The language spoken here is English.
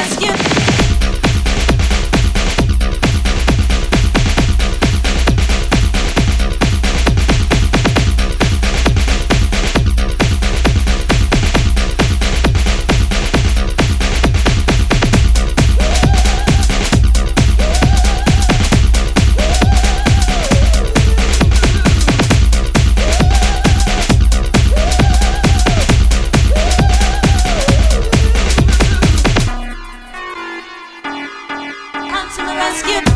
rescue. ask you.